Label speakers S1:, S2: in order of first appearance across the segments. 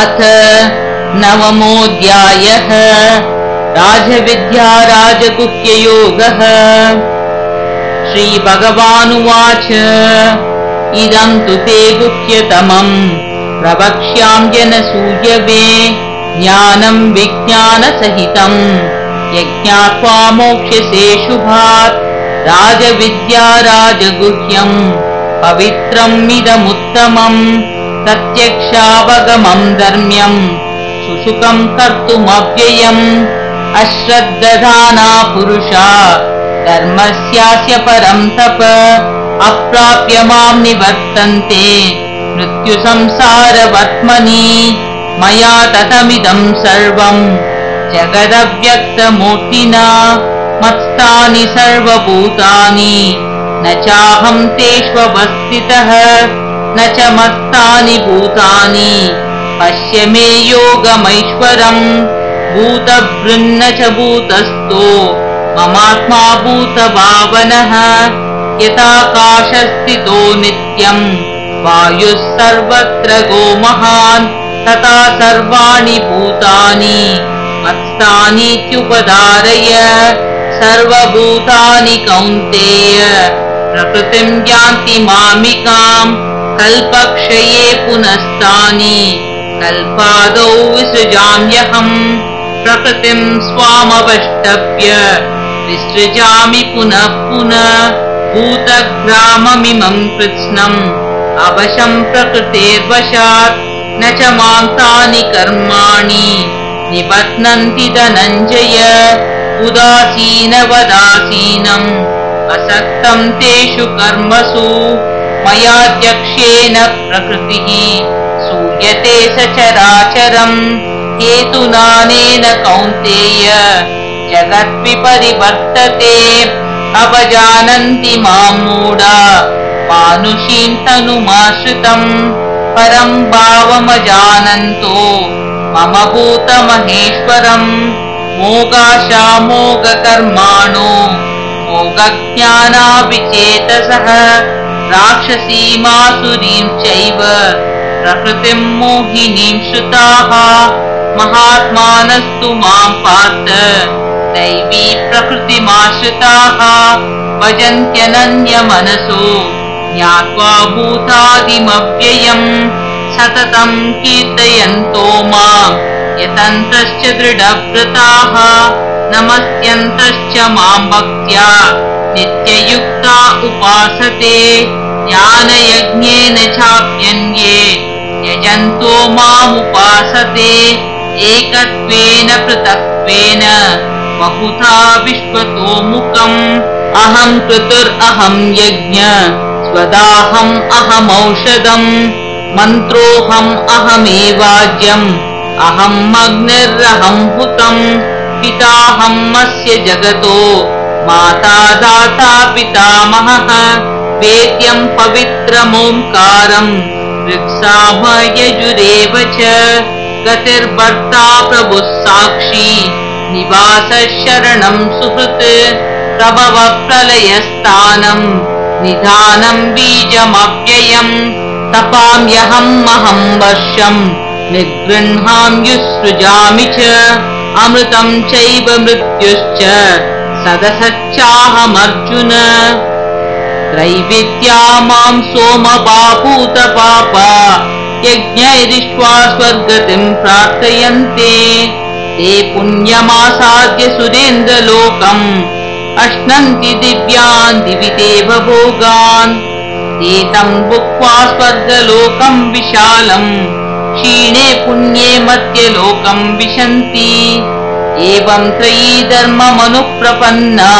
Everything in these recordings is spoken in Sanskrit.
S1: अथ नवमोऽध्यायः राजविद्या राजगुह्ययोगः श्रीभगवानुवाच। इदं तु ते गुह्यतमम्। प्रवक्ष्याम् जनसूयवे ज्ञानम् विज्ञानसहितम्। यज्ञात्वा मोक्ष्यसे शुभात्। राजविद्या राजगुह्यम् पवित्रमिदमुत्तमम् प्रत्यक्षावगमम् धर्म्यम् सुसुखम् कर्तुमव्ययम्। अश्रद्दधाना पुरुषा धर्मस्यास्य परम् तप अप्राप्य माम् निवर्तन्ते। मृत्युसंसारवर्त्मनि मया ततमिदम् सर्वम् जगदव्यक्तमूर्तिना मत्स्थानि सर्वभूतानि। न चाहम् तेष्वस्थितः न च मत्तानि भूतानि। पश्य मे योगमैश्वरम् भूतभृन्न च भूतस्थो। ममात्मा भूतभावनः। यथाकाशस्थितो नित्यम्। वायुः सर्वत्र गोमहान्। तथा सर्वाणि भूतानि। मत्स्थानीत्युपधारय सर्वभूतानि कौन्तेय। प्रकृतिम् यान्ति मामिकाम् कल्पक्षये पुनस्तानि। कल्पादौ विसृजाम्यहम् प्रकृतिम् स्वामवष्टभ्य विसृजामि पुनः पुनः भूतग्राममिमम् कृत्स्नम् अवशम् प्रकृतेर्वशात् न च मान्तानि कर्माणि। निबध्नन्ति धनञ्जय उदासीनवदासीनम्। असक्तम् तेषु कर्मसु मयाध्यक्षेण प्रकृतिः सूयते सचराचरम् हेतुनानेन कौन्तेय। जगद्विपरिवर्तते अवजानन्ति माम् मूढा मानुषीम् तनुमाश्रितम्। परम् भावमजानन्तो मम भूतमहेश्वरम्। मोगाशामोगकर्माणो मोगज्ञानाभिचेतसः राक्षसीमासुरीम् चैव प्रकृतिम् मोहिनीम् श्रुताः। महात्मानस्तु माम् पार्थ दैवी प्रकृतिमाश्रिताः। भजन्त्यनन्यमनसो ज्ञात्वा भूतादिमव्ययम् सततम् कीर्तयन्तो माम् यतन्तश्च दृढव्रताः नमस्यन्तश्च माम् भक्त्या। नित्ययुक्ता उपासते ज्ञानयज्ञेन चाप्यन्ये यजन्तो मामुपासते एकत्वेन पृथक्त्वेन बहुधा विश्वतोमुखम्। अहम् कृतुर्अहम् यज्ञ स्वदाहम् अहमौषधम् मन्त्रोऽहम् अहमेवाज्यम् अहम् अग्निर्अहम् हुतम् पिताहम् अस्य जगतो माता दाता पितामहः वेद्यम् पवित्रमोङ्कारम् ऋक्सामयजुरेव च गतिर्भर्ता प्रभुः साक्षी निवासः शरणम् सुहृत् प्रभवप्रलयस्थानम् निधानम् बीजमव्ययम् तपाम्यहम् अहम् वर्षम् निगृह्णाम्युत्सृजामि च अमृतम् चैव मृत्युश्च सदसच्चाहमर्जुन त्रैविद्या माम् सोमपापूत पापा यज्ञैरिष्ट्वा स्वर्गतिम् प्रार्थयन्ते। ते पुण्यमासाद्य सुरेन्द्रलोकम् अश्नन्ति दिव्यान् दिवि देव भोगान्। ते तम् भुक्त्वा स्वर्गलोकम् विशालम् क्षीणे पुण्ये मध्यलोकम् विशन्ति। एवम् त्रयी धर्ममनुप्रपन्ना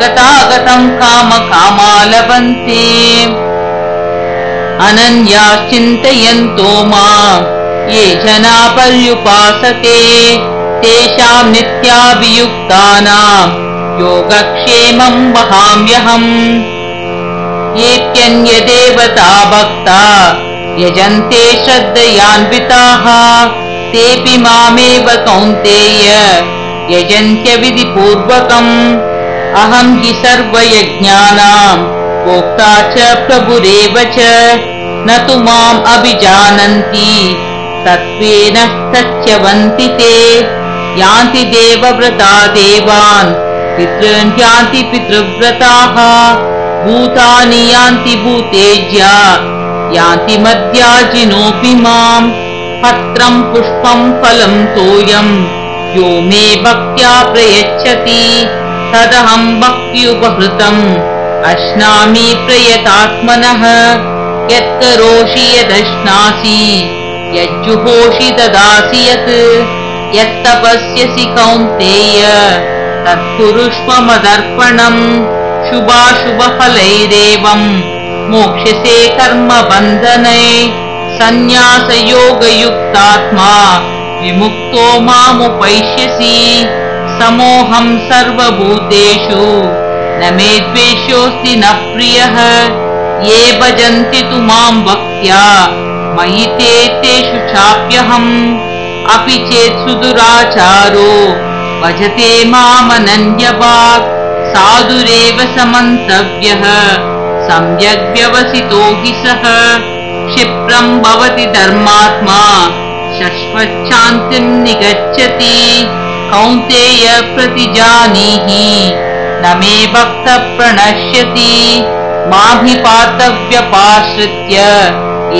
S1: गतागतम् काम कामा अनन्याश्चिन्तयन्तो मा। ये जना पर्युपासते तेषाम् नित्याभियुक्तानाम् योगक्षेमम् वहाम्यहम्। येऽप्यन्यदेवता भक्ता। यजन्ते श्रद्धयान्विताः। तेऽपि मामेव कौन्तेय। यजन्त्यविधिपूर्वकम् अहम् हि सर्वयज्ञानाम् भोक्ता च प्रभुरेव च। न तु माम् अभिजानन्ति तत्त्वेन सच्यवन्ति ते। यान्ति देवव्रता देवान् यान्ति पितृव्रताः। भूतानि यान्ति भूतेज्या यान्ति मद्याजिनोऽपि माम्। पत्रम् पुष्पम् फलम् तोयम् यो मे भक्त्या प्रयच्छति तदहम् भक्त्युपहृतम् अश्नामि प्रयतात्मनः यत्करोषि यदश्नासि। यज्जुहोषि ददासि यत् यत्तपस्यसि कौन्तेय। तत्कुरुष्व मदर्पणम् शुभाशुभफलैरेवम्। मोक्ष्यसे कर्मबन्धने सन्न्यासयोगयुक्तात्मा। विमुक्तो मामुपैष्यसि समोऽहम् सर्वभूतेषु। न मे द्वेषोऽस्ति न प्रियः। ये भजन्ति तु माम् भक्त्या मयि ते तेषु चाप्यहम्। अपि चेत् सुदुराचारो। भजते मामनन्यवाक्। साधुरेव समन्तव्यः। सम्यग्व्यवसितो हि सः। क्षिप्रम् भवति धर्मात्मा। शश्वच्छान्तिम् निगच्छति कौन्तेय प्रतिजानीहि। न मे भक्तः प्रणश्यति। माभिपातव्यपाश्रित्य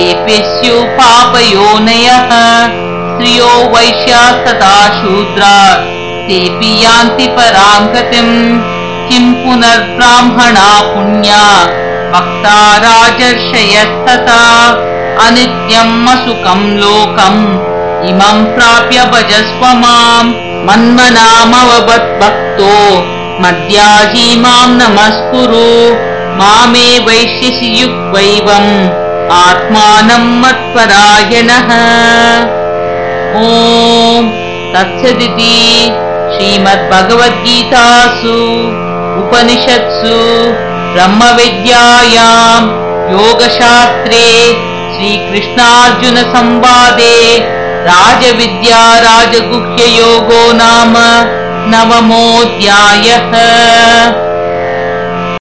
S1: एपि स्युः पापयोनयः स्त्रियो वैश्यास्तथा शूद्रा। तेऽपि यान्ति पराम् गतिम्। किम् पुनर्ब्राह्मणा पुण्या। भक्ता राजर्षयस्तथा। अनित्यम् असुखम् लोकम्। इमम् प्राप्य भजस्व माम् मन्मनामवद्भक्तो मद्याजी माम् नमस्कुरु। मामे वैश्यसि युक्त्वैवम् आत्मानम् मत्परायणः। ॐ तत्सदिति श्रीमद्भगवद्गीतासु उपनिषत्सु ब्रह्मविद्यायाम् योगशास्त्रे श्रीकृष्णार्जुनसंवादे राजविद्या राजगुह्ययोगो नाम नवमोऽध्यायः